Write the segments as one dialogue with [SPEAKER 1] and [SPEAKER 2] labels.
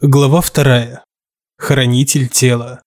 [SPEAKER 1] Глава вторая. Хранитель тела.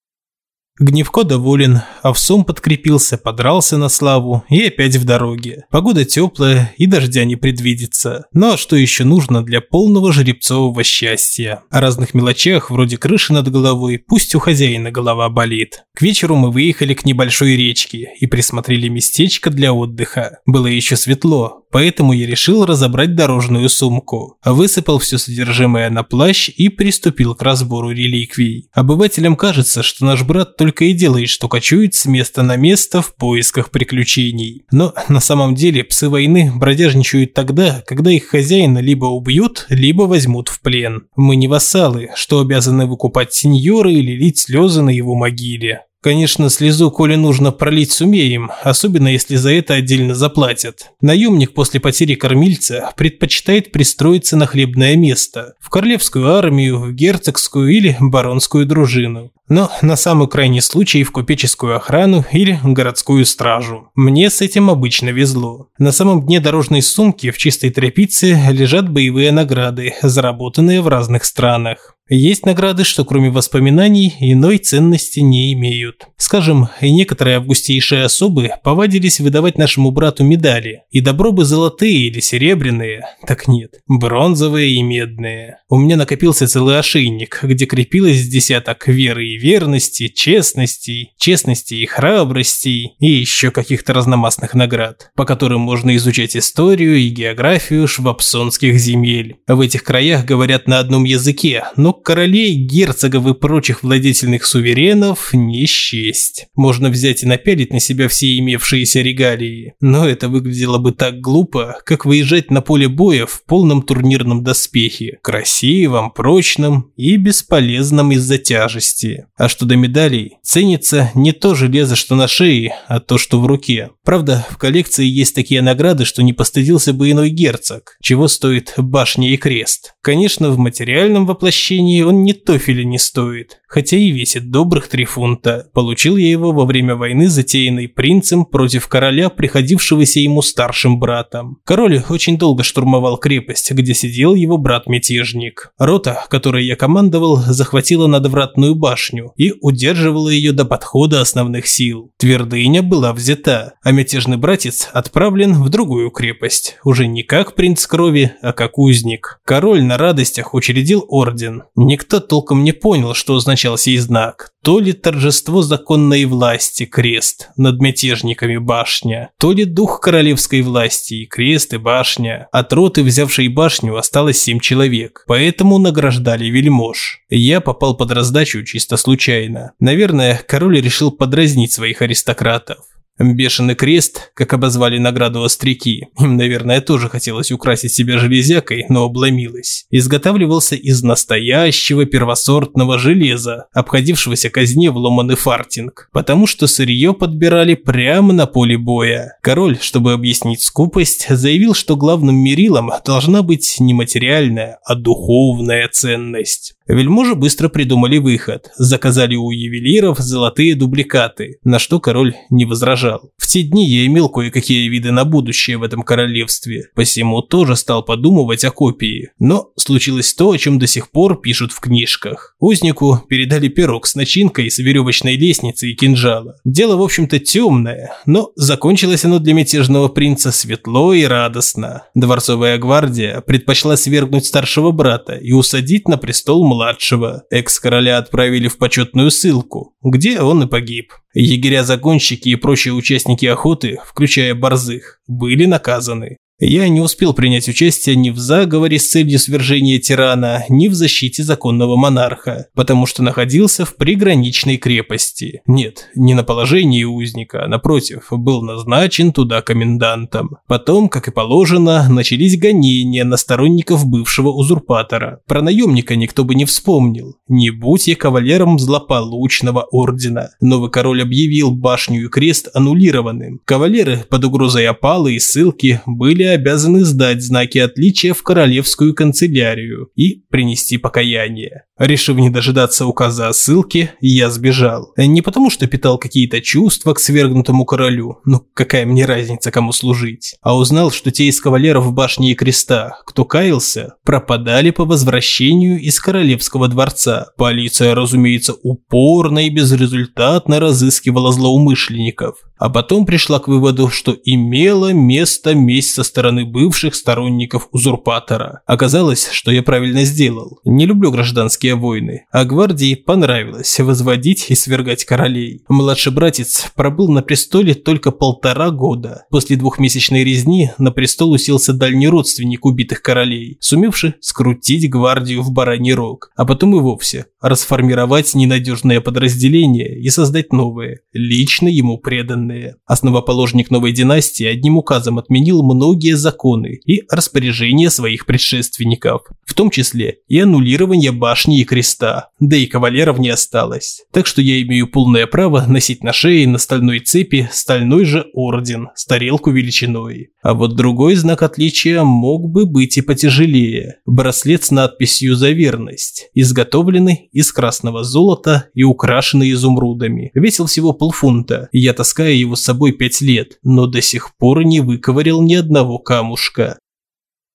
[SPEAKER 1] Гневко доволен, Овсом подкрепился, подрался на славу и опять в дороге. Погода теплая и дождя не предвидится. Ну а что еще нужно для полного жеребцового счастья? О разных мелочах, вроде крыши над головой, пусть у хозяина голова болит. К вечеру мы выехали к небольшой речке и присмотрели местечко для отдыха. Было еще светло, поэтому я решил разобрать дорожную сумку. Высыпал все содержимое на плащ и приступил к разбору реликвий. Обывателям кажется, что наш брат только и делает, что кочует с места на место в поисках приключений. Но на самом деле псы войны бродяжничают тогда, когда их хозяина либо убьют, либо возьмут в плен. Мы не вассалы, что обязаны выкупать сеньора или лить слезы на его могиле. Конечно, слезу, коли нужно, пролить сумеем, особенно если за это отдельно заплатят. Наемник после потери кормильца предпочитает пристроиться на хлебное место, в королевскую армию, в герцогскую или баронскую дружину. Но на самый крайний случай в купеческую охрану или городскую стражу. Мне с этим обычно везло. На самом дне дорожной сумки в чистой тряпице лежат боевые награды, заработанные в разных странах. Есть награды, что кроме воспоминаний иной ценности не имеют. Скажем, некоторые августейшие особы повадились выдавать нашему брату медали. И добро бы золотые или серебряные. Так нет, бронзовые и медные. У меня накопился целый ошейник, где крепилось десяток веры и верности, честности, честности и храбрости, и еще каких-то разномастных наград, по которым можно изучать историю и географию швабсонских земель. В этих краях говорят на одном языке, но королей, герцогов и прочих владетельных суверенов не счесть. Можно взять и напялить на себя все имевшиеся регалии, но это выглядело бы так глупо, как выезжать на поле боя в полном турнирном доспехе, красивом, прочном и бесполезном из-за тяжести. А что до медалей, ценится не то железо, что на шее, а то, что в руке. Правда, в коллекции есть такие награды, что не постыдился бы иной герцог, чего стоит башня и крест. Конечно, в материальном воплощении сравнении он ни тофеля не стоит, хотя и весит добрых три фунта. Получил я его во время войны, затеянной принцем против короля, приходившегося ему старшим братом. Король очень долго штурмовал крепость, где сидел его брат-мятежник. Рота, которой я командовал, захватила надвратную башню и удерживала ее до подхода основных сил. Твердыня была взята, а мятежный братец отправлен в другую крепость, уже не как принц крови, а как узник. Король на радостях учредил орден, Никто толком не понял, что означал сей знак. То ли торжество законной власти, крест, над мятежниками башня, то ли дух королевской власти, и крест и башня. От роты, взявшей башню, осталось семь человек, поэтому награждали вельмож. Я попал под раздачу чисто случайно. Наверное, король решил подразнить своих аристократов. Бешеный крест, как обозвали награду остряки, им, наверное, тоже хотелось украсить себя железякой, но обломилось. Изготавливался из настоящего первосортного железа, обходившегося казне в ломаный фартинг, потому что сырье подбирали прямо на поле боя. Король, чтобы объяснить скупость, заявил, что главным мерилом должна быть не материальная, а духовная ценность. Вельможи быстро придумали выход, заказали у ювелиров золотые дубликаты, на что король не возражал. В те дни я имел кое-какие виды на будущее в этом королевстве, посему тоже стал подумывать о копии. Но случилось то, о чем до сих пор пишут в книжках. Узнику передали пирог с начинкой с веревочной лестницы и кинжала. Дело, в общем-то, темное, но закончилось оно для мятежного принца светло и радостно. Дворцовая гвардия предпочла свергнуть старшего брата и усадить на престол младшего младшего экс-короля отправили в почетную ссылку, где он и погиб. Егеря-загонщики и прочие участники охоты, включая борзых, были наказаны. Я не успел принять участие ни в заговоре с целью свержения тирана, ни в защите законного монарха, потому что находился в приграничной крепости. Нет, не на положении узника, а напротив, был назначен туда комендантом. Потом, как и положено, начались гонения на сторонников бывшего узурпатора. Про наемника никто бы не вспомнил. Не будь я кавалером злополучного ордена. Новый король объявил башню и крест аннулированным. Кавалеры под угрозой опалы и ссылки были обязаны сдать знаки отличия в королевскую канцелярию и принести покаяние. Решив не дожидаться указа о ссылке, я сбежал. Не потому, что питал какие-то чувства к свергнутому королю, ну какая мне разница, кому служить, а узнал, что те из кавалеров башни и креста, кто каялся, пропадали по возвращению из королевского дворца. Полиция, разумеется, упорно и безрезультатно разыскивала злоумышленников а потом пришла к выводу, что имело место месть со стороны бывших сторонников узурпатора. Оказалось, что я правильно сделал. Не люблю гражданские войны, а гвардии понравилось возводить и свергать королей. Младший братец пробыл на престоле только полтора года. После двухмесячной резни на престол уселся дальний родственник убитых королей, сумевший скрутить гвардию в бараний рог, а потом и вовсе расформировать ненадежное подразделение и создать новое, лично ему преданное. Основоположник новой династии одним указом отменил многие законы и распоряжения своих предшественников, в том числе и аннулирование башни и креста, да и кавалеров не осталось. Так что я имею полное право носить на шее на стальной цепи стальной же орден с тарелку величиной. А вот другой знак отличия мог бы быть и потяжелее. Браслет с надписью «За верность», изготовленный из красного золота и украшенный изумрудами. Весил всего полфунта, и я таскаю его с собой пять лет, но до сих пор не выковырял ни одного камушка.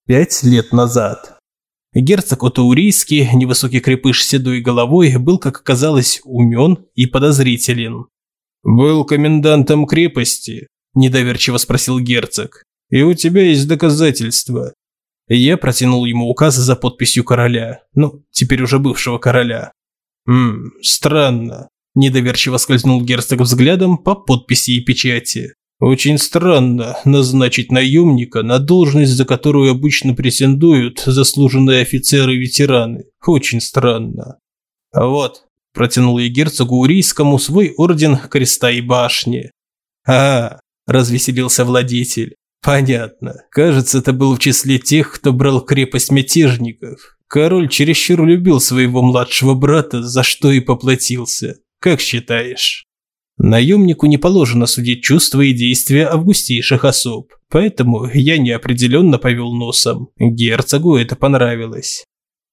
[SPEAKER 1] Пять лет назад. Герцог Отаурийский, невысокий крепыш с седой головой, был, как оказалось, умен и подозрителен. «Был комендантом крепости?» – недоверчиво спросил герцог. «И у тебя есть доказательства?» Я протянул ему указ за подписью короля. Ну, теперь уже бывшего короля. «Ммм, странно. Недоверчиво скользнул герцог взглядом по подписи и печати. Очень странно назначить наемника на должность, за которую обычно претендуют заслуженные офицеры-ветераны. Очень странно. Вот, протянул я герцогу Урийскому свой орден креста и башни. А, развеселился владетель. Понятно. Кажется, это был в числе тех, кто брал крепость мятежников. Король чересчур любил своего младшего брата, за что и поплатился. Как считаешь? Наемнику не положено судить чувства и действия августейших особ, поэтому я неопределенно повел носом. Герцогу это понравилось.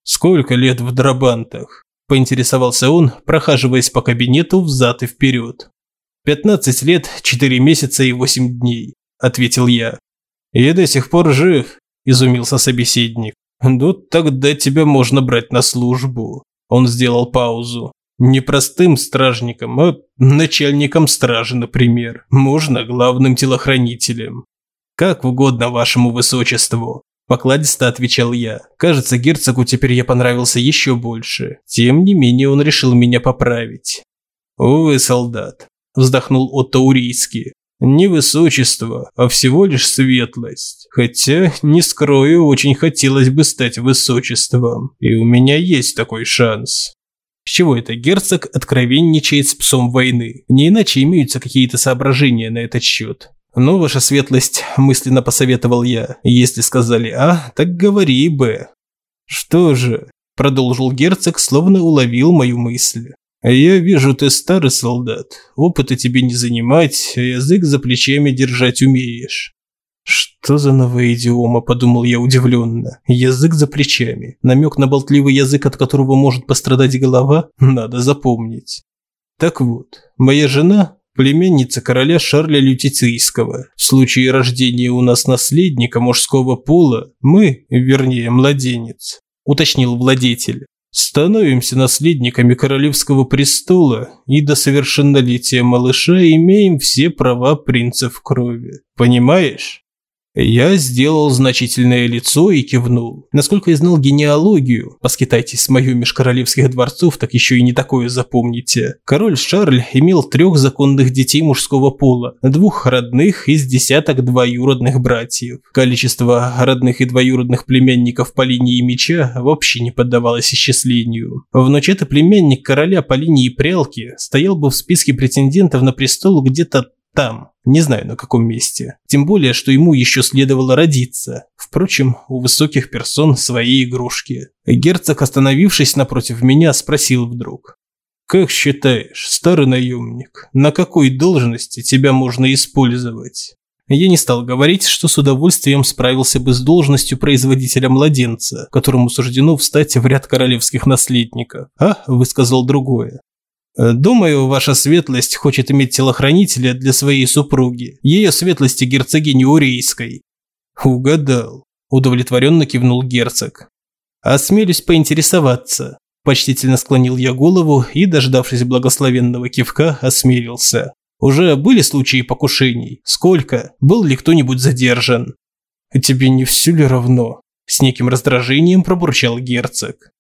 [SPEAKER 1] «Сколько лет в Драбантах?» – поинтересовался он, прохаживаясь по кабинету взад и вперед. «Пятнадцать лет, четыре месяца и восемь дней», – ответил я. «Я до сих пор жив», – изумился собеседник. «Ну, тогда тебя можно брать на службу». Он сделал паузу. Не простым стражником, а начальником стражи, например. Можно главным телохранителем. Как угодно вашему высочеству. Покладисто отвечал я. Кажется, герцогу теперь я понравился еще больше. Тем не менее он решил меня поправить. Увы, солдат. Вздохнул Отто Урийский. Не высочество, а всего лишь светлость. Хотя, не скрою, очень хотелось бы стать высочеством. И у меня есть такой шанс. С чего это герцог откровенничает с псом войны? Не иначе имеются какие-то соображения на этот счет. «Ну, ваша светлость», – мысленно посоветовал я. «Если сказали А, так говори Б». «Что же?» – продолжил герцог, словно уловил мою мысль. «Я вижу, ты старый солдат. Опыта тебе не занимать, а язык за плечами держать умеешь. «Что за новая идиома?» – подумал я удивленно. «Язык за плечами. Намек на болтливый язык, от которого может пострадать голова? Надо запомнить». Так вот, моя жена – племянница короля Шарля Лютицийского. В случае рождения у нас наследника мужского пола, мы, вернее, младенец, уточнил владетель, становимся наследниками королевского престола и до совершеннолетия малыша имеем все права принцев крови. Понимаешь? Я сделал значительное лицо и кивнул. Насколько я знал генеалогию, поскитайтесь с мою межкоролевских дворцов, так еще и не такое запомните. Король Шарль имел трех законных детей мужского пола, двух родных из десяток двоюродных братьев. Количество родных и двоюродных племянников по линии меча вообще не поддавалось исчислению. Внучатый племянник короля по линии прялки стоял бы в списке претендентов на престол где-то там, не знаю на каком месте. Тем более, что ему еще следовало родиться. Впрочем, у высоких персон свои игрушки. Герцог, остановившись напротив меня, спросил вдруг. «Как считаешь, старый наемник, на какой должности тебя можно использовать?» Я не стал говорить, что с удовольствием справился бы с должностью производителя младенца, которому суждено встать в ряд королевских наследников, а высказал другое. «Думаю, ваша светлость хочет иметь телохранителя для своей супруги, ее светлости герцогини Урейской». «Угадал», – удовлетворенно кивнул герцог. «Осмелюсь поинтересоваться». Почтительно склонил я голову и, дождавшись благословенного кивка, осмелился. Уже были случаи покушений? Сколько? Был ли кто-нибудь задержан? Тебе не все ли равно? С неким раздражением пробурчал герцог.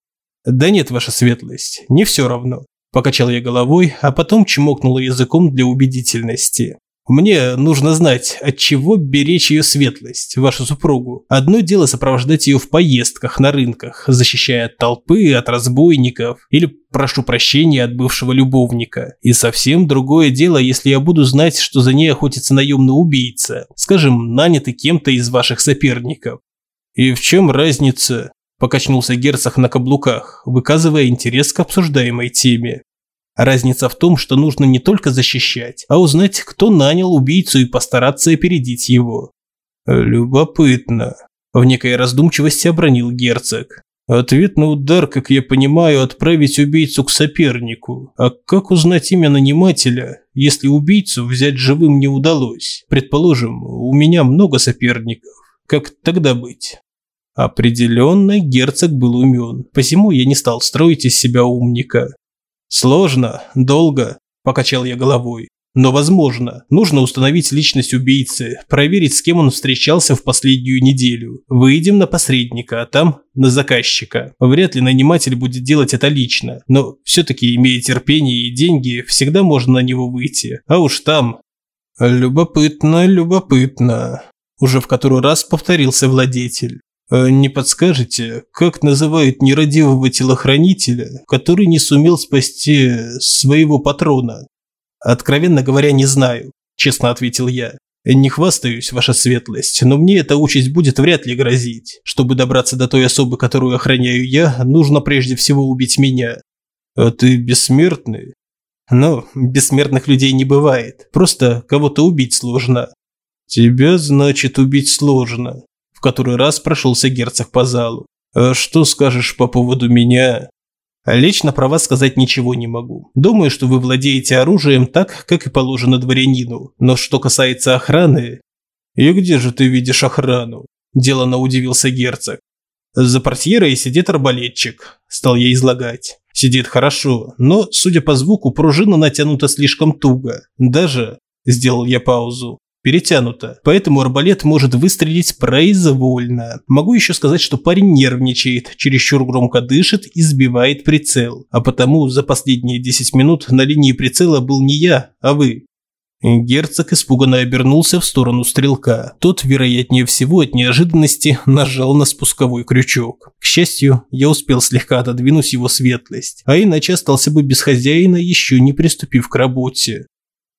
[SPEAKER 1] Да нет, ваша светлость, не все равно. Покачал я головой, а потом чмокнул языком для убедительности. Мне нужно знать, от чего беречь ее светлость, вашу супругу. Одно дело сопровождать ее в поездках на рынках, защищая от толпы, от разбойников, или, прошу прощения, от бывшего любовника. И совсем другое дело, если я буду знать, что за ней охотится наемный убийца, скажем, нанятый кем-то из ваших соперников. И в чем разница? Покачнулся герцог на каблуках, выказывая интерес к обсуждаемой теме. Разница в том, что нужно не только защищать, а узнать, кто нанял убийцу и постараться опередить его. Любопытно. В некой раздумчивости обронил герцог. Ответный удар, как я понимаю, отправить убийцу к сопернику. А как узнать имя нанимателя, если убийцу взять живым не удалось? Предположим, у меня много соперников. Как тогда быть? Определенно, герцог был умен, посему я не стал строить из себя умника. Сложно, долго, покачал я головой. Но возможно, нужно установить личность убийцы, проверить, с кем он встречался в последнюю неделю. Выйдем на посредника, а там на заказчика. Вряд ли наниматель будет делать это лично, но все-таки, имея терпение и деньги, всегда можно на него выйти. А уж там... Любопытно, любопытно. Уже в который раз повторился владетель. А не подскажете, как называют нерадивого телохранителя, который не сумел спасти своего патрона? Откровенно говоря, не знаю, честно ответил я. Не хвастаюсь, ваша светлость, но мне эта участь будет вряд ли грозить. Чтобы добраться до той особы, которую охраняю я, нужно прежде всего убить меня. А ты бессмертный? Но бессмертных людей не бывает. Просто кого-то убить сложно. Тебя, значит, убить сложно который раз прошелся герцог по залу. «А что скажешь по поводу меня?» Лично про вас сказать ничего не могу. Думаю, что вы владеете оружием так, как и положено дворянину. Но что касается охраны... И где же ты видишь охрану? Делано удивился герцог. За портьерой сидит арбалетчик, стал я излагать. Сидит хорошо, но, судя по звуку, пружина натянута слишком туго. Даже, сделал я паузу, перетянуто, поэтому арбалет может выстрелить произвольно. Могу еще сказать, что парень нервничает, чересчур громко дышит и сбивает прицел, а потому за последние 10 минут на линии прицела был не я, а вы. Герцог испуганно обернулся в сторону стрелка. Тот, вероятнее всего, от неожиданности нажал на спусковой крючок. К счастью, я успел слегка отодвинуть его светлость, а иначе остался бы без хозяина, еще не приступив к работе.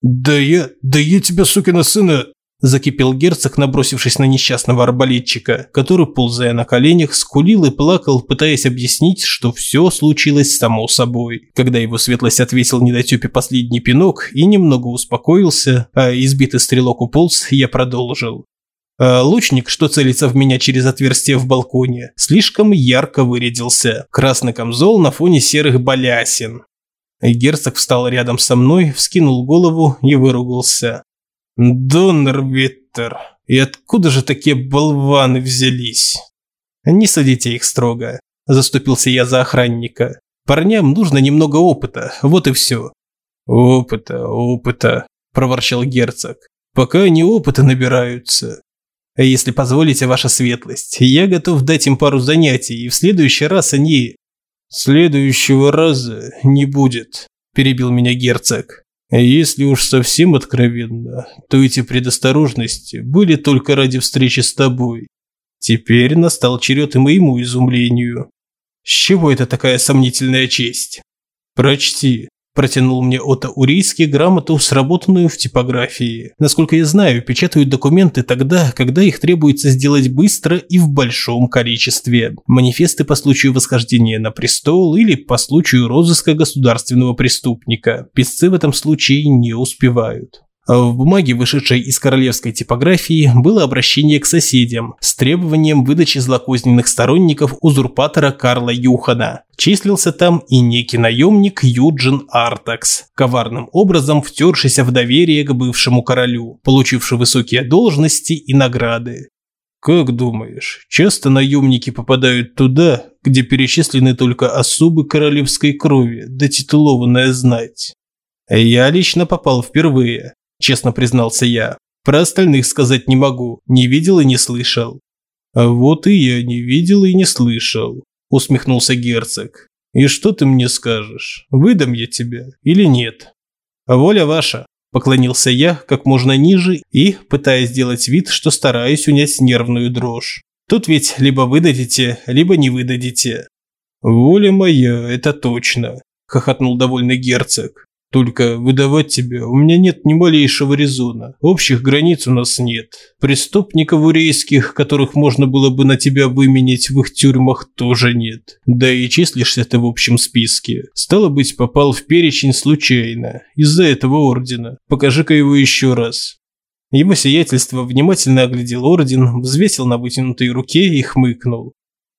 [SPEAKER 1] «Да я... да я тебя, сукина сына...» Закипел герцог, набросившись на несчастного арбалетчика, который, ползая на коленях, скулил и плакал, пытаясь объяснить, что все случилось само собой. Когда его светлость ответил недотепе последний пинок и немного успокоился, а избитый стрелок уполз, я продолжил. А лучник, что целится в меня через отверстие в балконе, слишком ярко вырядился. Красный камзол на фоне серых балясин. Герцог встал рядом со мной, вскинул голову и выругался. «Доннервиттер, и откуда же такие болваны взялись?» «Не садите их строго», – заступился я за охранника. «Парням нужно немного опыта, вот и все». «Опыта, опыта», – проворчал герцог. «Пока они опыта набираются». «Если позволите, ваша светлость, я готов дать им пару занятий, и в следующий раз они «Следующего раза не будет», – перебил меня герцог. Если уж совсем откровенно, то эти предосторожности были только ради встречи с тобой. Теперь настал черед и моему изумлению. С чего это такая сомнительная честь? Прочти. Протянул мне Отто Урийский грамоту, сработанную в типографии. Насколько я знаю, печатают документы тогда, когда их требуется сделать быстро и в большом количестве. Манифесты по случаю восхождения на престол или по случаю розыска государственного преступника. Писцы в этом случае не успевают. В бумаге, вышедшей из королевской типографии, было обращение к соседям с требованием выдачи злокозненных сторонников узурпатора Карла Юхана. Числился там и некий наемник Юджин Артакс, коварным образом втершийся в доверие к бывшему королю, получивший высокие должности и награды. Как думаешь, часто наемники попадают туда, где перечислены только особы королевской крови да титулованная знать? Я лично попал впервые, честно признался я. Про остальных сказать не могу, не видел и не слышал. А вот и я не видел и не слышал, усмехнулся герцог. И что ты мне скажешь? Выдам я тебя или нет? Воля ваша, поклонился я как можно ниже и пытаясь сделать вид, что стараюсь унять нервную дрожь. Тут ведь либо выдадите, либо не выдадите. Воля моя, это точно, хохотнул довольный герцог. Только выдавать тебя у меня нет ни малейшего резона. Общих границ у нас нет. Преступников урейских, которых можно было бы на тебя выменять в их тюрьмах, тоже нет. Да и числишься ты в общем списке. Стало быть, попал в перечень случайно. Из-за этого ордена. Покажи-ка его еще раз. Его сиятельство внимательно оглядел орден, взвесил на вытянутой руке и хмыкнул.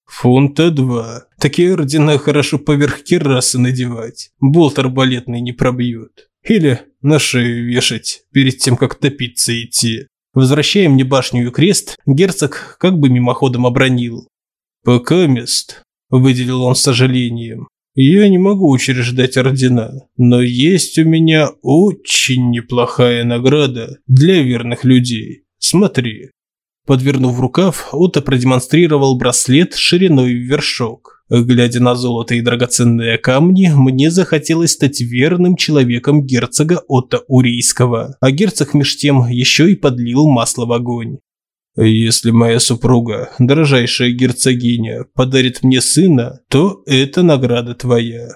[SPEAKER 1] Фунта два. Такие ордена хорошо поверх керасы надевать. Болт арбалетный не пробьет. Или на шею вешать, перед тем, как топиться идти. Возвращая мне башню и крест, герцог как бы мимоходом обронил. «Пока мест», – выделил он с сожалением. «Я не могу учреждать ордена, но есть у меня очень неплохая награда для верных людей. Смотри». Подвернув рукав, Отто продемонстрировал браслет шириной в вершок. Глядя на золото и драгоценные камни, мне захотелось стать верным человеком герцога Отто Урийского. А герцог меж тем еще и подлил масло в огонь. «Если моя супруга, дорожайшая герцогиня, подарит мне сына, то это награда твоя».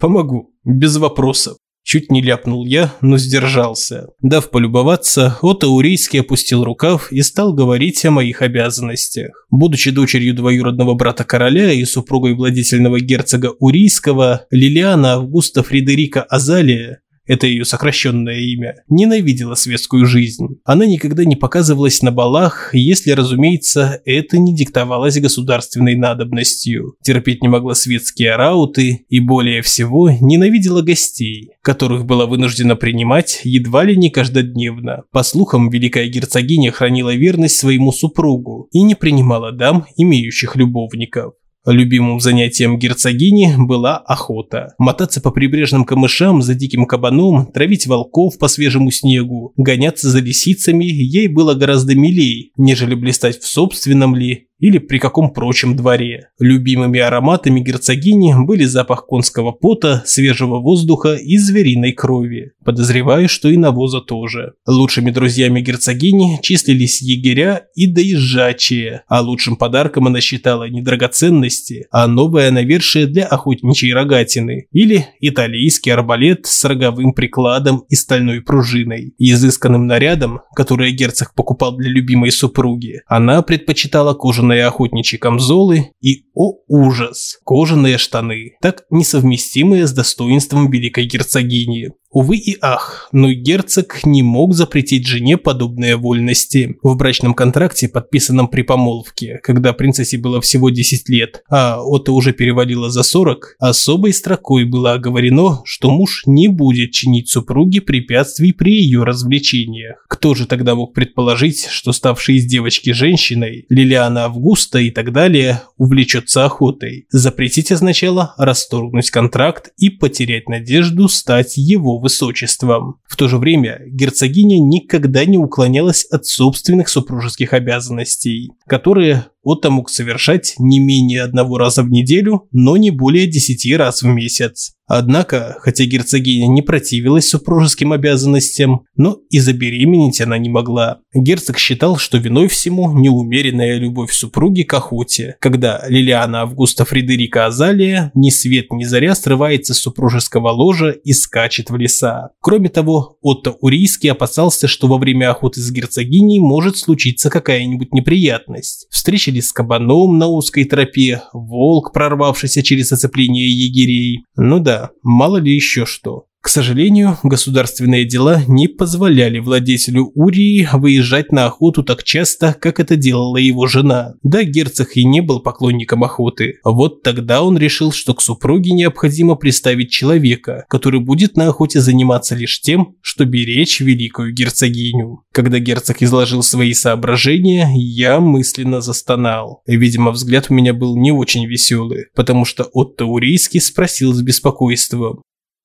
[SPEAKER 1] «Помогу, без вопросов». Чуть не ляпнул я, но сдержался. Дав полюбоваться, Отто Урийский опустил рукав и стал говорить о моих обязанностях. Будучи дочерью двоюродного брата короля и супругой владетельного герцога Урийского, Лилиана Августа Фредерика Азалия это ее сокращенное имя, ненавидела светскую жизнь. Она никогда не показывалась на балах, если, разумеется, это не диктовалось государственной надобностью. Терпеть не могла светские рауты и, более всего, ненавидела гостей, которых была вынуждена принимать едва ли не каждодневно. По слухам, великая герцогиня хранила верность своему супругу и не принимала дам, имеющих любовников. Любимым занятием герцогини была охота. Мотаться по прибрежным камышам за диким кабаном, травить волков по свежему снегу, гоняться за лисицами ей было гораздо милей, нежели блистать в собственном ли или при каком прочем дворе. Любимыми ароматами герцогини были запах конского пота, свежего воздуха и звериной крови. Подозреваю, что и навоза тоже. Лучшими друзьями герцогини числились егеря и доезжачие, а лучшим подарком она считала не драгоценности, а новое навершие для охотничьей рогатины или итальянский арбалет с роговым прикладом и стальной пружиной. Изысканным нарядом, который герцог покупал для любимой супруги, она предпочитала кожаное кожаные охотничьи камзолы и, о ужас, кожаные штаны, так несовместимые с достоинством великой герцогини. Увы и ах, но герцог не мог запретить жене подобные вольности. В брачном контракте, подписанном при помолвке, когда принцессе было всего 10 лет, а Отто уже перевалила за 40, особой строкой было оговорено, что муж не будет чинить супруге препятствий при ее развлечениях. Кто же тогда мог предположить, что ставший из девочки женщиной, Лилиана Августа и так далее, увлечется охотой? Запретить означало расторгнуть контракт и потерять надежду стать его высочеством. В то же время герцогиня никогда не уклонялась от собственных супружеских обязанностей, которые Отто мог совершать не менее одного раза в неделю, но не более десяти раз в месяц. Однако, хотя герцогиня не противилась супружеским обязанностям, но и забеременеть она не могла. Герцог считал, что виной всему неумеренная любовь супруги к охоте, когда Лилиана Августа Фредерика Азалия ни свет ни заря срывается с супружеского ложа и скачет в леса. Кроме того, Отто Урийский опасался, что во время охоты с герцогиней может случиться какая-нибудь неприятность. Встреча ли с кабаном на узкой тропе, волк, прорвавшийся через оцепление егерей. Ну да, мало ли еще что. К сожалению, государственные дела не позволяли владетелю Урии выезжать на охоту так часто, как это делала его жена. Да, герцог и не был поклонником охоты. Вот тогда он решил, что к супруге необходимо приставить человека, который будет на охоте заниматься лишь тем, что беречь великую герцогиню. Когда герцог изложил свои соображения, я мысленно застонал. Видимо, взгляд у меня был не очень веселый, потому что Отто Урийский спросил с беспокойством.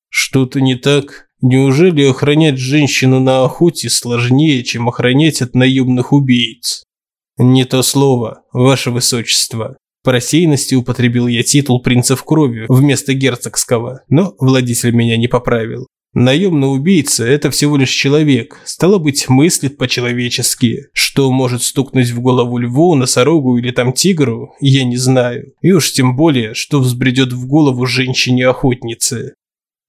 [SPEAKER 1] Что-то не так? Неужели охранять женщину на охоте сложнее, чем охранять от наемных убийц? Не то слово, ваше высочество. По рассеянности употребил я титул принца в крови вместо герцогского, но владитель меня не поправил. Наемный убийца – это всего лишь человек, стало быть, мыслит по-человечески. Что может стукнуть в голову льву, носорогу или там тигру, я не знаю. И уж тем более, что взбредет в голову женщине-охотнице.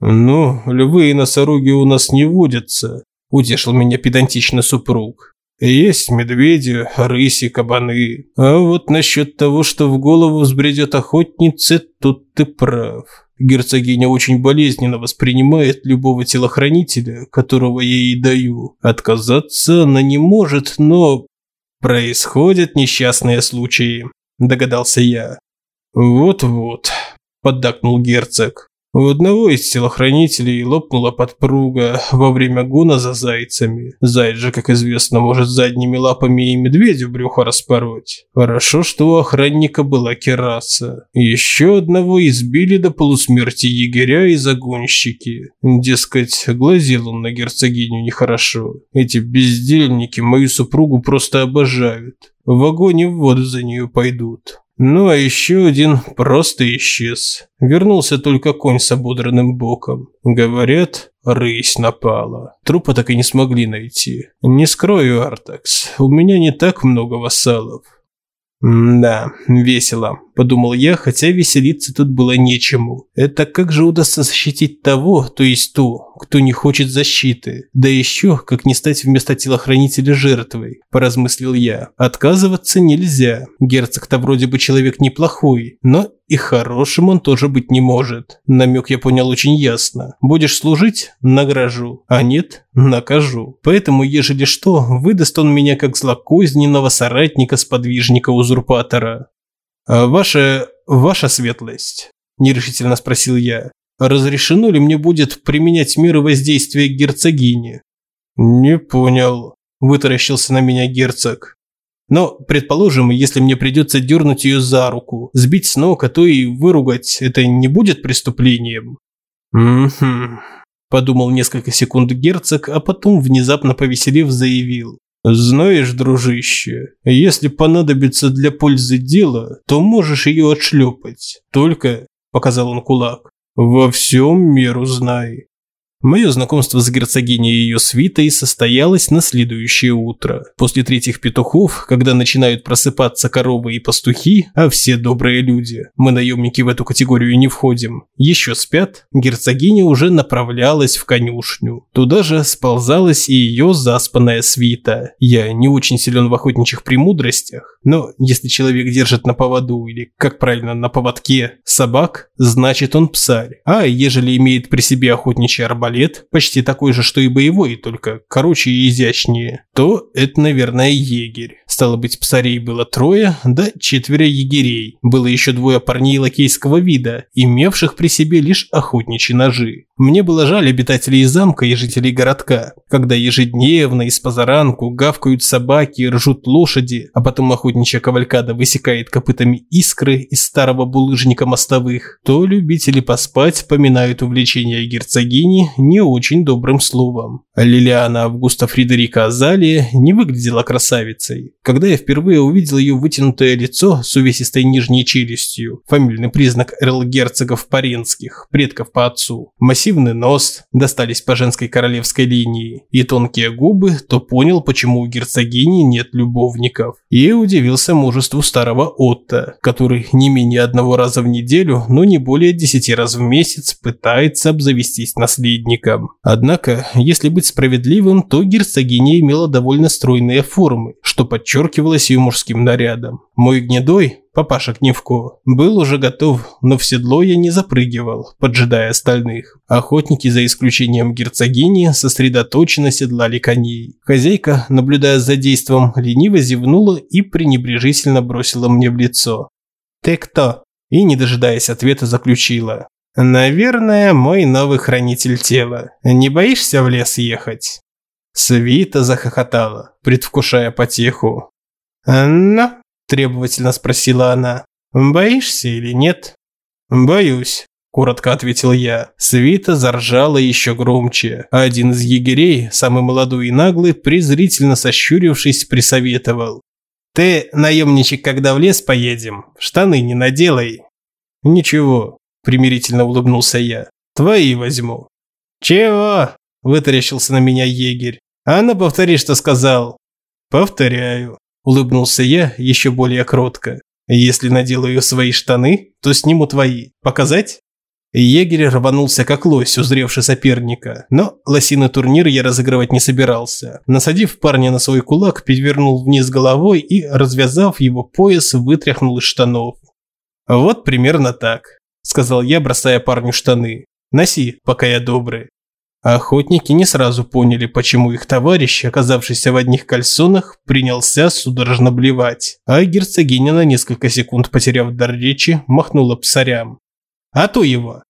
[SPEAKER 1] «Ну, львы и носороги у нас не водятся», – утешил меня педантично супруг. «Есть медведи, рыси, кабаны. А вот насчет того, что в голову взбредет охотнице, тут ты прав. Герцогиня очень болезненно воспринимает любого телохранителя, которого я ей даю. Отказаться она не может, но... Происходят несчастные случаи», – догадался я. «Вот-вот», – поддакнул герцог. У одного из телохранителей лопнула подпруга во время гона за зайцами. Заяц же, как известно, может задними лапами и медведю брюхо распороть. Хорошо, что у охранника была кераса. Еще одного избили до полусмерти егеря и загонщики. Дескать, глазел он на герцогиню нехорошо. Эти бездельники мою супругу просто обожают. В огонь в воду за нее пойдут. Ну а еще один просто исчез. Вернулся только конь с ободранным боком. Говорят, рысь напала. Трупа так и не смогли найти. Не скрою, Артакс, у меня не так много вассалов. «Да, весело», – подумал я, хотя веселиться тут было нечему. Это как же удастся защитить того, то есть ту, кто не хочет защиты? Да еще, как не стать вместо телохранителя жертвой, поразмыслил я. Отказываться нельзя. Герцог-то вроде бы человек неплохой, но и хорошим он тоже быть не может. Намек я понял очень ясно. Будешь служить – награжу, а нет – накажу. Поэтому, ежели что, выдаст он меня как злокозненного соратника-сподвижника-узурпатора. А «Ваша... ваша светлость?» – нерешительно спросил я. «Разрешено ли мне будет применять меры воздействия к герцогине?» «Не понял», – вытаращился на меня герцог. Но, предположим, если мне придется дернуть ее за руку, сбить с ног, а то и выругать, это не будет преступлением? Угу. Подумал несколько секунд герцог, а потом, внезапно повеселев, заявил. «Знаешь, дружище, если понадобится для пользы дела, то можешь ее отшлепать. Только, – показал он кулак, – во всем меру знай. Мое знакомство с герцогиней и ее свитой состоялось на следующее утро. После третьих петухов, когда начинают просыпаться коровы и пастухи, а все добрые люди, мы наемники в эту категорию не входим, еще спят, герцогиня уже направлялась в конюшню. Туда же сползалась и ее заспанная свита. Я не очень силен в охотничьих премудростях, но если человек держит на поводу или, как правильно, на поводке собак, значит он псарь. А ежели имеет при себе охотничий арбалет, арбалет, почти такой же, что и боевой, только короче и изящнее, то это, наверное, егерь. Стало быть, псарей было трое, да четверо егерей. Было еще двое парней лакейского вида, имевших при себе лишь охотничьи ножи. Мне было жаль обитателей замка и жителей городка, когда ежедневно из позаранку гавкают собаки, ржут лошади, а потом охотничья кавалькада высекает копытами искры из старого булыжника мостовых, то любители поспать поминают увлечение герцогини не очень добрым словом. Лилиана Августа Фредерика Азалия не выглядела красавицей. Когда я впервые увидел ее вытянутое лицо с увесистой нижней челюстью, фамильный признак эрл-герцогов Паренских, предков по отцу, массивный нос, достались по женской королевской линии, и тонкие губы, то понял, почему у герцогини нет любовников. И удивился мужеству старого Отто, который не менее одного раза в неделю, но не более десяти раз в месяц пытается обзавестись наследником охотникам. Однако, если быть справедливым, то герцогиня имела довольно стройные формы, что подчеркивалось ее мужским нарядом. Мой гнедой, папаша Гневко, был уже готов, но в седло я не запрыгивал, поджидая остальных. Охотники, за исключением герцогини, сосредоточенно седлали коней. Хозяйка, наблюдая за действом, лениво зевнула и пренебрежительно бросила мне в лицо. «Ты кто?» и, не дожидаясь ответа, заключила. «Наверное, мой новый хранитель тела. Не боишься в лес ехать?» Свита захохотала, предвкушая потеху. «Ну?» – требовательно спросила она. «Боишься или нет?» «Боюсь», – коротко ответил я. Свита заржала еще громче, один из егерей, самый молодой и наглый, презрительно сощурившись, присоветовал. Ты, наемничек, когда в лес поедем, штаны не наделай. Ничего, примирительно улыбнулся я. Твои возьму. Чего? Вытаращился на меня егерь. А ну повтори, что сказал. Повторяю. Улыбнулся я еще более кротко. Если наделаю свои штаны, то сниму твои. Показать? Егерь рванулся как лось, узревший соперника. Но лосиный турнир я разыгрывать не собирался. Насадив парня на свой кулак, перевернул вниз головой и, развязав его пояс, вытряхнул из штанов. «Вот примерно так», – сказал я, бросая парню штаны. «Носи, пока я добрый». Охотники не сразу поняли, почему их товарищ, оказавшийся в одних кальсонах, принялся судорожно блевать, а герцогиня на несколько секунд, потеряв дар речи, махнула псарям. А то его.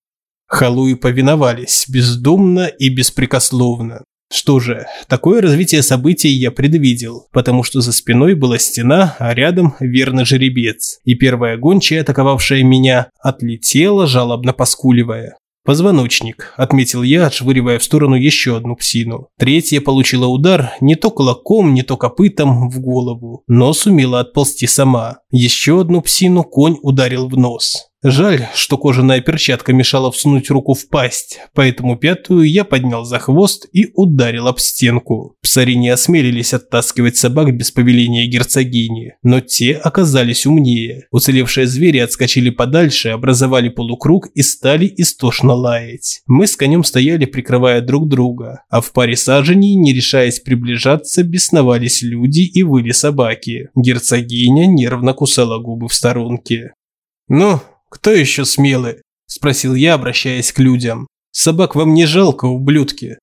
[SPEAKER 1] Халуи повиновались, бездумно и беспрекословно. Что же, такое развитие событий я предвидел, потому что за спиной была стена, а рядом верный жеребец. И первая гончая, атаковавшая меня, отлетела, жалобно поскуливая. «Позвоночник», – отметил я, отшвыривая в сторону еще одну псину. Третья получила удар не то кулаком, не то копытом в голову, но сумела отползти сама. Еще одну псину конь ударил в нос. Жаль, что кожаная перчатка мешала всунуть руку в пасть, поэтому пятую я поднял за хвост и ударил об стенку. Псари не осмелились оттаскивать собак без повеления герцогини, но те оказались умнее. Уцелевшие звери отскочили подальше, образовали полукруг и стали истошно лаять. Мы с конем стояли, прикрывая друг друга, а в паре саженей, не решаясь приближаться, бесновались люди и выли собаки. Герцогиня нервно кусала губы в сторонке. «Ну, «Кто еще смелый?» – спросил я, обращаясь к людям. «Собак вам не жалко, ублюдки?»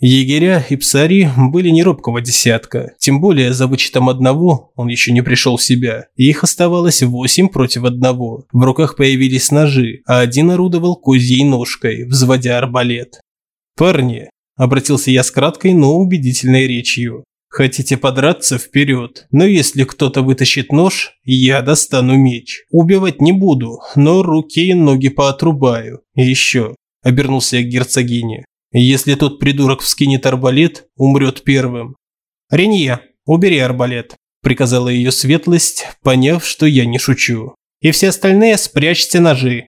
[SPEAKER 1] Егеря и псари были не робкого десятка, тем более за вычетом одного он еще не пришел в себя. Их оставалось восемь против одного. В руках появились ножи, а один орудовал козьей ножкой, взводя арбалет. «Парни», – обратился я с краткой, но убедительной речью, Хотите подраться вперед, но если кто-то вытащит нож, я достану меч. Убивать не буду, но руки и ноги поотрубаю. И еще, обернулся я к герцогине. Если тот придурок вскинет арбалет, умрет первым. Ренье, убери арбалет, приказала ее светлость, поняв, что я не шучу. И все остальные спрячьте ножи.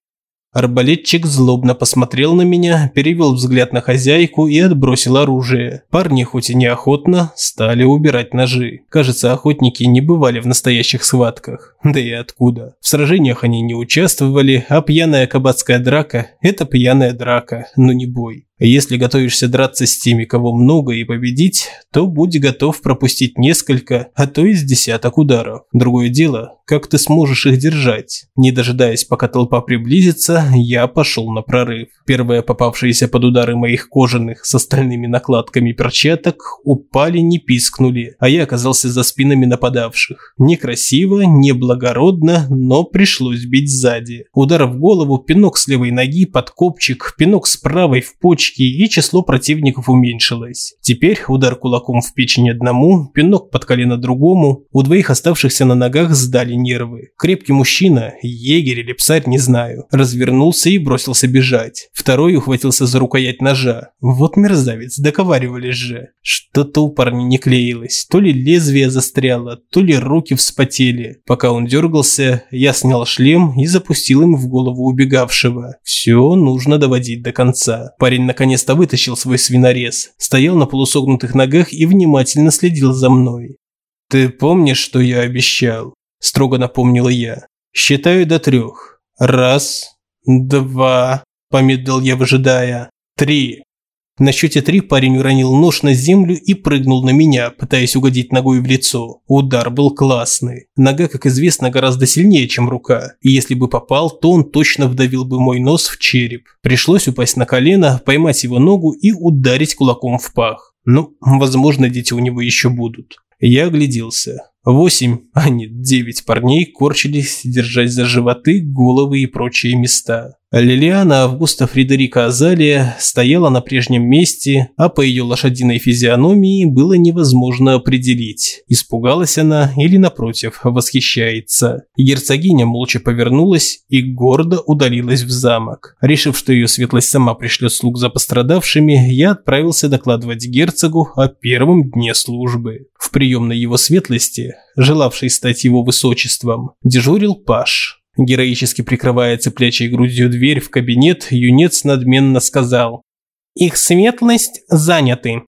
[SPEAKER 1] Арбалетчик злобно посмотрел на меня, перевел взгляд на хозяйку и отбросил оружие. Парни, хоть и неохотно, стали убирать ножи. Кажется, охотники не бывали в настоящих схватках. Да и откуда? В сражениях они не участвовали, а пьяная кабацкая драка – это пьяная драка, но не бой. Если готовишься драться с теми, кого много и победить, то будь готов пропустить несколько, а то и с десяток ударов. Другое дело, как ты сможешь их держать. Не дожидаясь, пока толпа приблизится, я пошел на прорыв. Первые попавшиеся под удары моих кожаных с остальными накладками перчаток упали, не пискнули, а я оказался за спинами нападавших. Некрасиво, неблагородно, но пришлось бить сзади. Удар в голову, пинок с левой ноги под копчик, пинок с правой в почки, и число противников уменьшилось. Теперь удар кулаком в печень одному, пинок под колено другому, у двоих оставшихся на ногах сдали нервы. Крепкий мужчина, егерь или псарь, не знаю, развернулся и бросился бежать. Второй ухватился за рукоять ножа. Вот мерзавец, доковаривались же. Что-то у парня не клеилось. То ли лезвие застряло, то ли руки вспотели. Пока он дергался, я снял шлем и запустил им в голову убегавшего. Все нужно доводить до конца. Парень на наконец-то вытащил свой свинорез, стоял на полусогнутых ногах и внимательно следил за мной. «Ты помнишь, что я обещал?» – строго напомнила я. «Считаю до трех. Раз, два...» – помедлил я, выжидая. «Три». На счете три парень уронил нож на землю и прыгнул на меня, пытаясь угодить ногой в лицо. Удар был классный. Нога, как известно, гораздо сильнее, чем рука. И если бы попал, то он точно вдавил бы мой нос в череп. Пришлось упасть на колено, поймать его ногу и ударить кулаком в пах. Ну, возможно, дети у него еще будут. Я огляделся. Восемь, а нет, девять парней корчились, держась за животы, головы и прочие места. Лилиана Августа Фредерика Азалия стояла на прежнем месте, а по ее лошадиной физиономии было невозможно определить, испугалась она или, напротив, восхищается. Герцогиня молча повернулась и гордо удалилась в замок. Решив, что ее светлость сама пришлет слуг за пострадавшими, я отправился докладывать герцогу о первом дне службы. В приемной его светлости, желавшей стать его высочеством, дежурил Паш. Героически прикрывая цеплячей грудью дверь в кабинет, юнец надменно сказал «Их светлость заняты».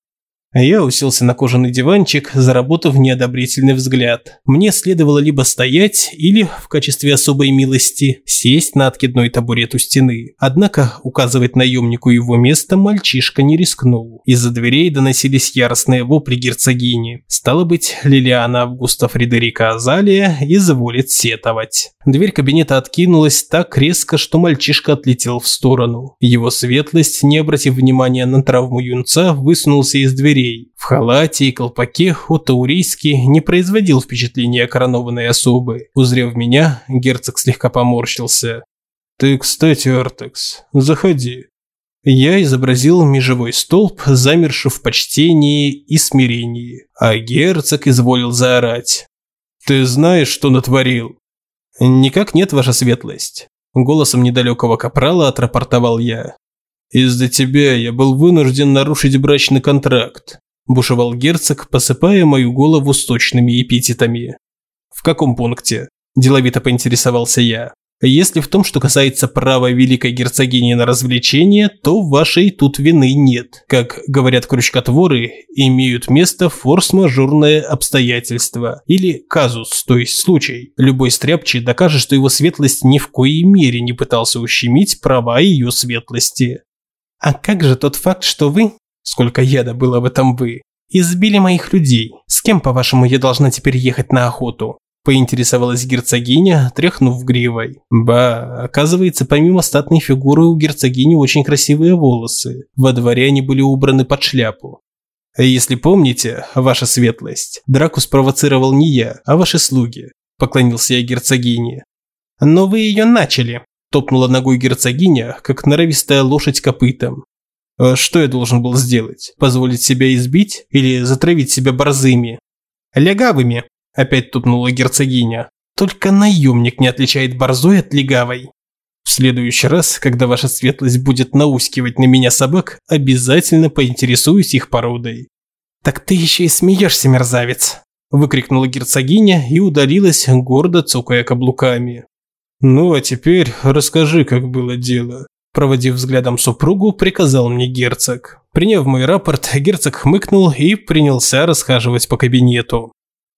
[SPEAKER 1] Я уселся на кожаный диванчик, заработав неодобрительный взгляд. Мне следовало либо стоять, или, в качестве особой милости, сесть на откидной табурет у стены. Однако указывать наемнику его место мальчишка не рискнул. Из-за дверей доносились яростные вопли герцогини. Стало быть, Лилиана Августа Фредерика Азалия изволит сетовать. Дверь кабинета откинулась так резко, что мальчишка отлетел в сторону. Его светлость, не обратив внимания на травму юнца, высунулся из двери дверей. В халате и колпаке Отто-Урийский не производил впечатления коронованной особы. Узрев меня, герцог слегка поморщился. «Ты, кстати, Артекс, заходи». Я изобразил межевой столб, замерший в почтении и смирении, а герцог изволил заорать. «Ты знаешь, что натворил?» «Никак нет, ваша светлость». Голосом недалекого капрала отрапортовал я. «Из-за тебя я был вынужден нарушить брачный контракт», – бушевал герцог, посыпая мою голову сточными эпитетами. «В каком пункте?» – деловито поинтересовался я. «Если в том, что касается права великой герцогини на развлечение, то вашей тут вины нет. Как говорят крючкотворы, имеют место форс-мажорное обстоятельство или казус, то есть случай. Любой стряпчий докажет, что его светлость ни в коей мере не пытался ущемить права ее светлости. А как же тот факт, что вы, сколько яда было в этом вы, избили моих людей? С кем, по-вашему, я должна теперь ехать на охоту? Поинтересовалась герцогиня, тряхнув гривой. Ба, оказывается, помимо статной фигуры у герцогини очень красивые волосы. Во дворе они были убраны под шляпу. Если помните, ваша светлость, драку спровоцировал не я, а ваши слуги. Поклонился я герцогине. Но вы ее начали, Топнула ногой герцогиня, как норовистая лошадь копытом. А что я должен был сделать? Позволить себя избить или затравить себя борзыми? Легавыми, опять топнула герцогиня. Только наемник не отличает борзой от легавой. В следующий раз, когда ваша светлость будет наускивать на меня собак, обязательно поинтересуюсь их породой. Так ты еще и смеешься, мерзавец, выкрикнула герцогиня и удалилась, гордо цокая каблуками. «Ну, а теперь расскажи, как было дело». Проводив взглядом супругу, приказал мне герцог. Приняв мой рапорт, герцог хмыкнул и принялся расхаживать по кабинету.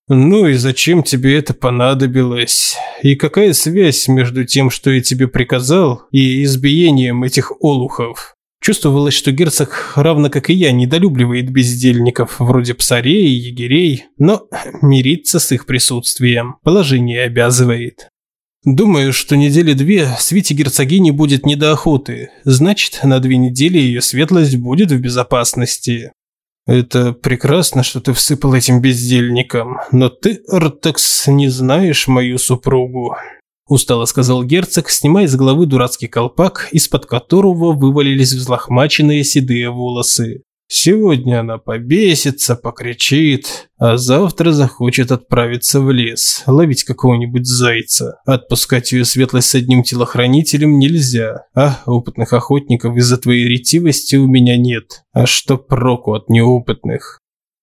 [SPEAKER 1] «Ну и зачем тебе это понадобилось? И какая связь между тем, что я тебе приказал, и избиением этих олухов?» Чувствовалось, что герцог, равно как и я, недолюбливает бездельников, вроде псарей и егерей, но мириться с их присутствием положение обязывает. Думаю, что недели две свите герцогини будет не до охоты. Значит, на две недели ее светлость будет в безопасности. Это прекрасно, что ты всыпал этим бездельникам, но ты, Артекс, не знаешь мою супругу. Устало сказал герцог, снимая с головы дурацкий колпак, из-под которого вывалились взлохмаченные седые волосы. Сегодня она побесится, покричит, а завтра захочет отправиться в лес, ловить какого-нибудь зайца. Отпускать ее светлость с одним телохранителем нельзя, а опытных охотников из-за твоей ретивости у меня нет. А что проку от неопытных?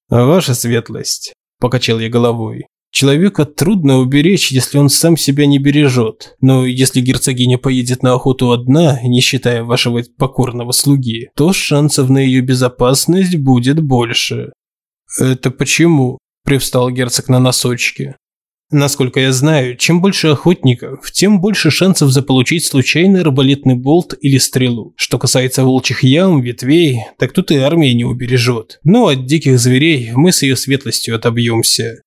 [SPEAKER 1] Ваша светлость, покачал я головой. Человека трудно уберечь, если он сам себя не бережет. Но если герцогиня поедет на охоту одна, не считая вашего покорного слуги, то шансов на ее безопасность будет больше. Это почему? Привстал герцог на носочки. Насколько я знаю, чем больше охотников, тем больше шансов заполучить случайный арбалетный болт или стрелу. Что касается волчьих ям, ветвей, так тут и армия не убережет. Но от диких зверей мы с ее светлостью отобьемся.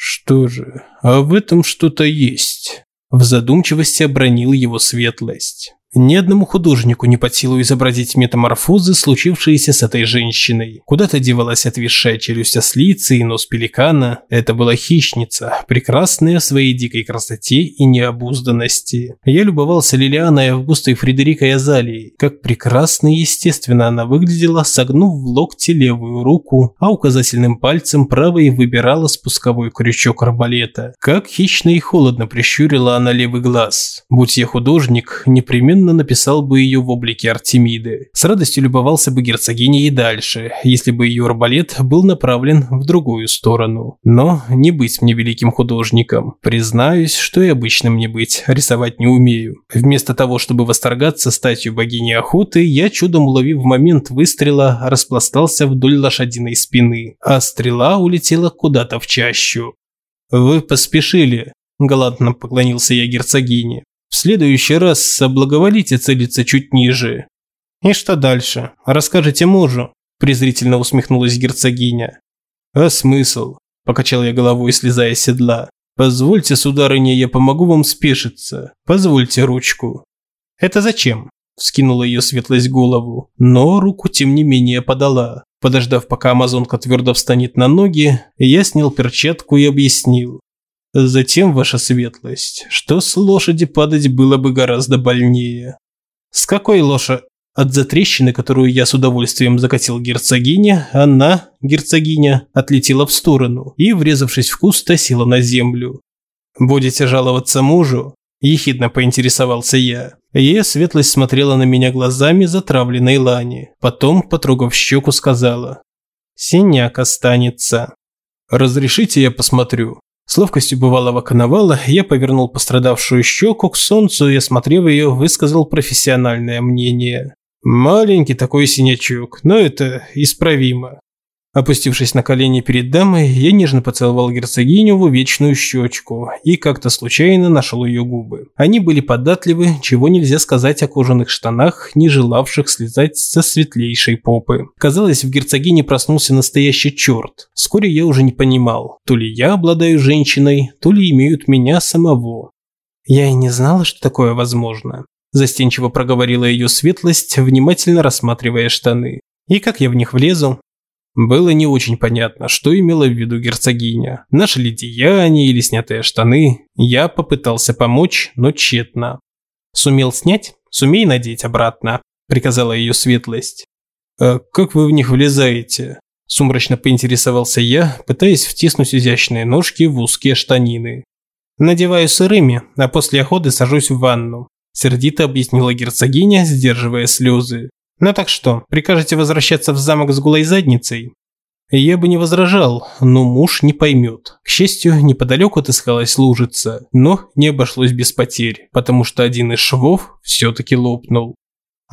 [SPEAKER 1] Что же, а в этом что-то есть. В задумчивости обронил его светлость. Ни одному художнику не под силу изобразить метаморфозы, случившиеся с этой женщиной. Куда-то девалась отвисшая челюсть ослицы и нос пеликана. Это была хищница, прекрасная в своей дикой красоте и необузданности. Я любовался Лилианой Августой Фредерикой Азалией. Как прекрасно и естественно она выглядела, согнув в локте левую руку, а указательным пальцем правой выбирала спусковой крючок арбалета. Как хищно и холодно прищурила она левый глаз. Будь я художник, непременно непременно написал бы ее в облике Артемиды. С радостью любовался бы герцогиней и дальше, если бы ее арбалет был направлен в другую сторону. Но не быть мне великим художником. Признаюсь, что и обычно мне быть, рисовать не умею. Вместо того, чтобы восторгаться статью богини охоты, я чудом уловив момент выстрела, распластался вдоль лошадиной спины, а стрела улетела куда-то в чащу. «Вы поспешили», – галантно поклонился я герцогине. В следующий раз соблаговолите целиться чуть ниже. И что дальше? Расскажите мужу, презрительно усмехнулась герцогиня. А смысл? Покачал я головой, слезая с седла. Позвольте, сударыня, я помогу вам спешиться. Позвольте ручку. Это зачем? Вскинула ее светлость голову, но руку тем не менее подала. Подождав, пока амазонка твердо встанет на ноги, я снял перчатку и объяснил. Затем, ваша светлость, что с лошади падать было бы гораздо больнее. С какой лошади? От затрещины, которую я с удовольствием закатил герцогине, она, герцогиня, отлетела в сторону и, врезавшись в куст, села на землю. «Будете жаловаться мужу?» – ехидно поинтересовался я. Ее светлость смотрела на меня глазами затравленной лани. Потом, потрогав щеку, сказала. «Синяк останется». «Разрешите я посмотрю?» С ловкостью бывалого коновала я повернул пострадавшую щеку к солнцу и, осмотрев ее, высказал профессиональное мнение. Маленький такой синячок, но это исправимо. Опустившись на колени перед дамой, я нежно поцеловал герцогиню в увечную щечку и как-то случайно нашел ее губы. Они были податливы, чего нельзя сказать о кожаных штанах, не желавших слезать со светлейшей попы. Казалось, в герцогине проснулся настоящий черт. Вскоре я уже не понимал, то ли я обладаю женщиной, то ли имеют меня самого. Я и не знала, что такое возможно. Застенчиво проговорила ее светлость, внимательно рассматривая штаны. И как я в них влезу? Было не очень понятно, что имела в виду герцогиня. Наши ли деяния или снятые штаны. Я попытался помочь, но тщетно. «Сумел снять? Сумей надеть обратно», – приказала ее светлость. «А как вы в них влезаете?» – сумрачно поинтересовался я, пытаясь втиснуть изящные ножки в узкие штанины. «Надеваю сырыми, а после охоты сажусь в ванну», – сердито объяснила герцогиня, сдерживая слезы. Ну так что, прикажете возвращаться в замок с голой задницей? Я бы не возражал, но муж не поймет. К счастью, неподалеку отыскалась лужица, но не обошлось без потерь, потому что один из швов все-таки лопнул.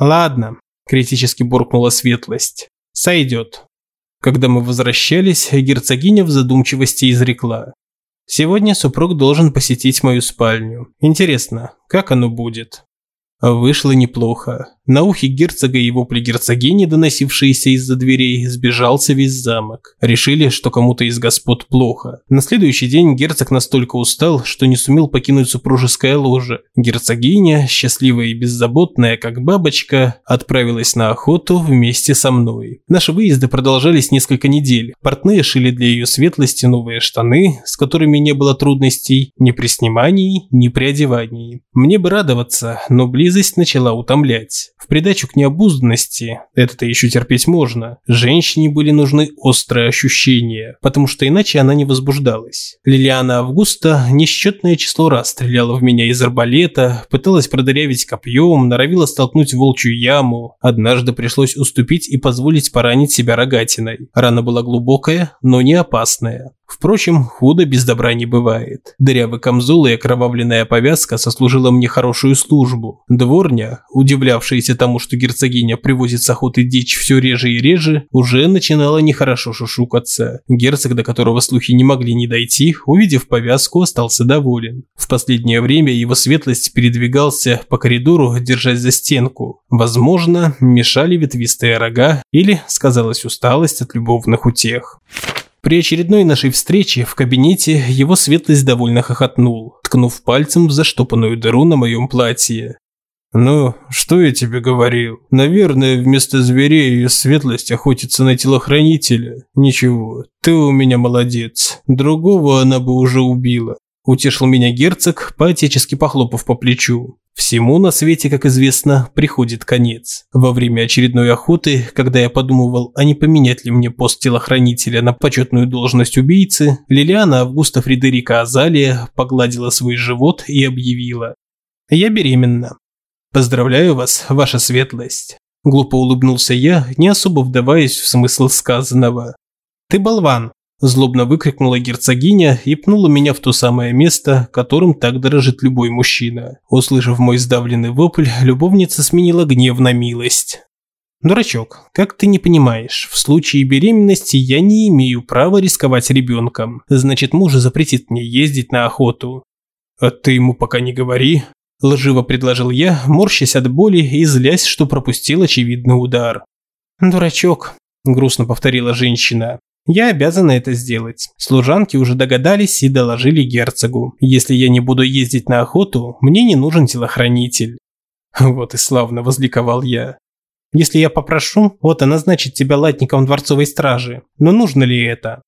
[SPEAKER 1] «Ладно», – критически буркнула светлость. «Сойдет». Когда мы возвращались, герцогиня в задумчивости изрекла. «Сегодня супруг должен посетить мою спальню. Интересно, как оно будет?» Вышло неплохо. На ухе герцога и вопли герцогини, доносившиеся из-за дверей, сбежался весь замок. Решили, что кому-то из господ плохо. На следующий день герцог настолько устал, что не сумел покинуть супружеское ложе. Герцогиня, счастливая и беззаботная, как бабочка, отправилась на охоту вместе со мной. Наши выезды продолжались несколько недель. Портные шили для ее светлости новые штаны, с которыми не было трудностей ни при снимании, ни при одевании. Мне бы радоваться, но близость начала утомлять. В придачу к необузданности, это-то еще терпеть можно, женщине были нужны острые ощущения, потому что иначе она не возбуждалась. Лилиана Августа несчетное число раз стреляла в меня из арбалета, пыталась продырявить копьем, норовила столкнуть волчью яму. Однажды пришлось уступить и позволить поранить себя рогатиной. Рана была глубокая, но не опасная. Впрочем, худо без добра не бывает. Дырявый камзол и окровавленная повязка сослужила мне хорошую службу. Дворня, удивлявшаяся тому, что герцогиня привозит с охоты дичь все реже и реже, уже начинала нехорошо шушукаться. Герцог, до которого слухи не могли не дойти, увидев повязку, остался доволен. В последнее время его светлость передвигался по коридору, держась за стенку. Возможно, мешали ветвистые рога или сказалась усталость от любовных утех. При очередной нашей встрече в кабинете его светлость довольно хохотнул, ткнув пальцем в заштопанную дыру на моем платье. «Ну, что я тебе говорил? Наверное, вместо зверей ее светлость охотится на телохранителя. Ничего, ты у меня молодец. Другого она бы уже убила». Утешил меня герцог, поотечески похлопав по плечу. Всему на свете, как известно, приходит конец. Во время очередной охоты, когда я подумывал, а не поменять ли мне пост телохранителя на почетную должность убийцы, Лилиана Августа Фредерика Азалия погладила свой живот и объявила. «Я беременна. Поздравляю вас, ваша светлость». Глупо улыбнулся я, не особо вдаваясь в смысл сказанного. «Ты болван», Злобно выкрикнула герцогиня и пнула меня в то самое место, которым так дорожит любой мужчина. Услышав мой сдавленный вопль, любовница сменила гнев на милость. «Дурачок, как ты не понимаешь, в случае беременности я не имею права рисковать ребенком. Значит, муж запретит мне ездить на охоту». «А ты ему пока не говори», – лживо предложил я, морщась от боли и злясь, что пропустил очевидный удар. «Дурачок», – грустно повторила женщина. Я обязана это сделать. Служанки уже догадались и доложили герцогу. Если я не буду ездить на охоту, мне не нужен телохранитель. Вот и славно возликовал я. Если я попрошу, вот она назначит тебя латником дворцовой стражи. Но нужно ли это?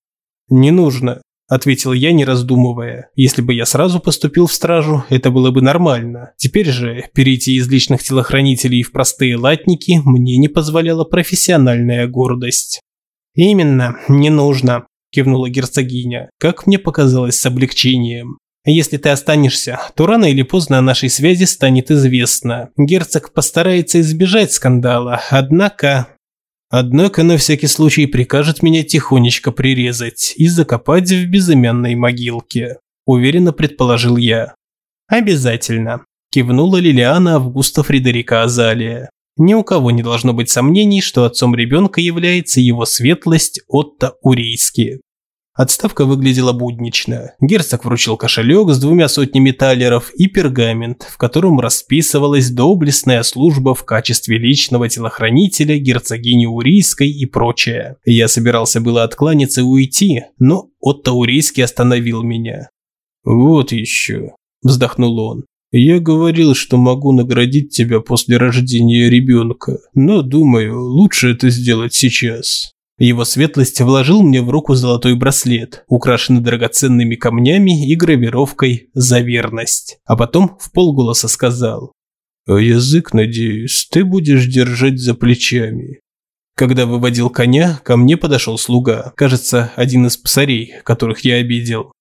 [SPEAKER 1] Не нужно, ответил я, не раздумывая. Если бы я сразу поступил в стражу, это было бы нормально. Теперь же перейти из личных телохранителей в простые латники мне не позволяла профессиональная гордость. «Именно, не нужно», – кивнула герцогиня, как мне показалось с облегчением. «Если ты останешься, то рано или поздно о нашей связи станет известно. Герцог постарается избежать скандала, однако...» «Однако на всякий случай прикажет меня тихонечко прирезать и закопать в безымянной могилке», – уверенно предположил я. «Обязательно», – кивнула Лилиана Августа Фредерика Азалия. Ни у кого не должно быть сомнений, что отцом ребенка является его светлость Отто Урийский. Отставка выглядела буднично. Герцог вручил кошелек с двумя сотнями талеров и пергамент, в котором расписывалась доблестная служба в качестве личного телохранителя герцогини Урийской и прочее. Я собирался было откланяться и уйти, но Отто Урийский остановил меня. «Вот еще», – вздохнул он. Я говорил, что могу наградить тебя после рождения ребенка, но, думаю, лучше это сделать сейчас. Его светлость вложил мне в руку золотой браслет, украшенный драгоценными камнями и гравировкой «За верность». А потом в полголоса сказал «А язык, надеюсь, ты будешь держать за плечами». Когда выводил коня, ко мне подошел слуга, кажется, один из псарей, которых я обидел.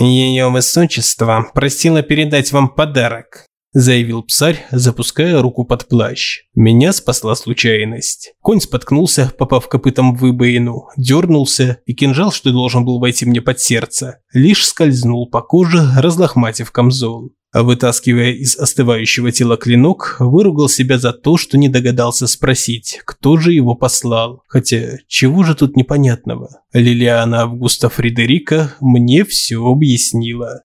[SPEAKER 1] «Ее высочество просила передать вам подарок», – заявил псарь, запуская руку под плащ. Меня спасла случайность. Конь споткнулся, попав копытом в выбоину, дернулся, и кинжал, что должен был войти мне под сердце, лишь скользнул по коже, разлохматив камзол. Вытаскивая из остывающего тела клинок, выругал себя за то, что не догадался спросить, кто же его послал. Хотя, чего же тут непонятного? Лилиана Августа Фредерика мне все объяснила.